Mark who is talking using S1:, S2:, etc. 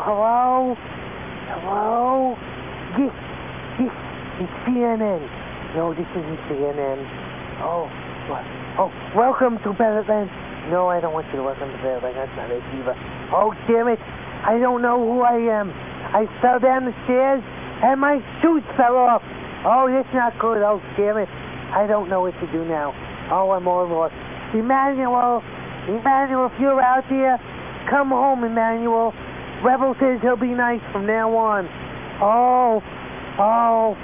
S1: Hello, hello. This, this is CNN. No, this isn't CNN. Oh, what? Oh, welcome to Barrettland. No, I don't want you to welcome to Barrettland. That's not it either. Oh, damn it. I don't know who I am. I fell down the stairs and my shoes fell off. Oh, that's not good. Oh, damn it. I don't know what to do now. Oh, I'm all lost. Emmanuel, Emmanuel, if you're out there, come home, Emmanuel. Rebel says he'll be nice from now on. Oh, oh,